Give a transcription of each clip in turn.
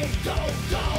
Go Go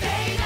baby.